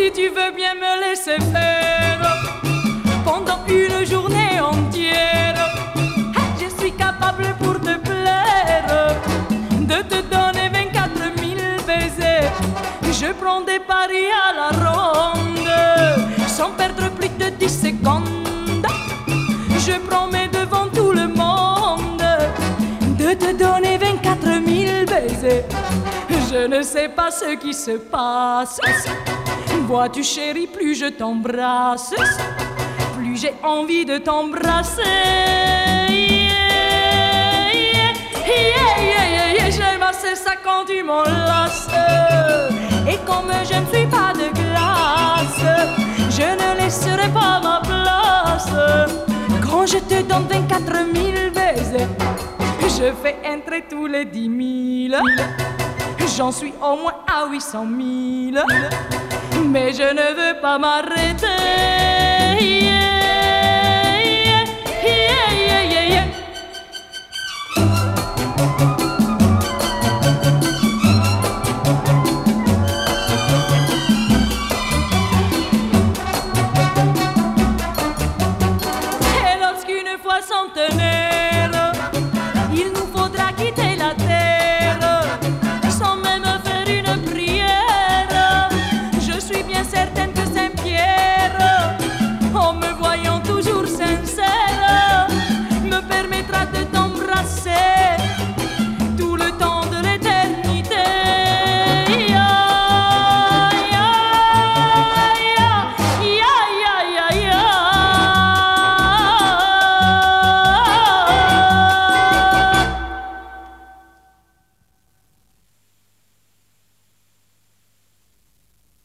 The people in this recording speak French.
si tu veux bien me laisser faire pendant une journée entière, je suis capable pour te plaire de te donner 24 000 baisers. Je prends des paris à la ronde sans perdre plus de 10 secondes. Je promets devant tout le monde de te donner 24 000 baisers. Je ne sais pas ce qui se passe. Vois-tu, chérie, plus je t'embrasse, plus j'ai envie de t'embrasser. J'aime assez ça quand tu m'enlaces. Et comme je ne suis pas de glace, je ne laisserai pas ma place. Quand je te donne 24 000 baisers, je fais entrer tous les 10 000. J'en suis au moins à 800 000. Mais je ne veux pas m'arrêter.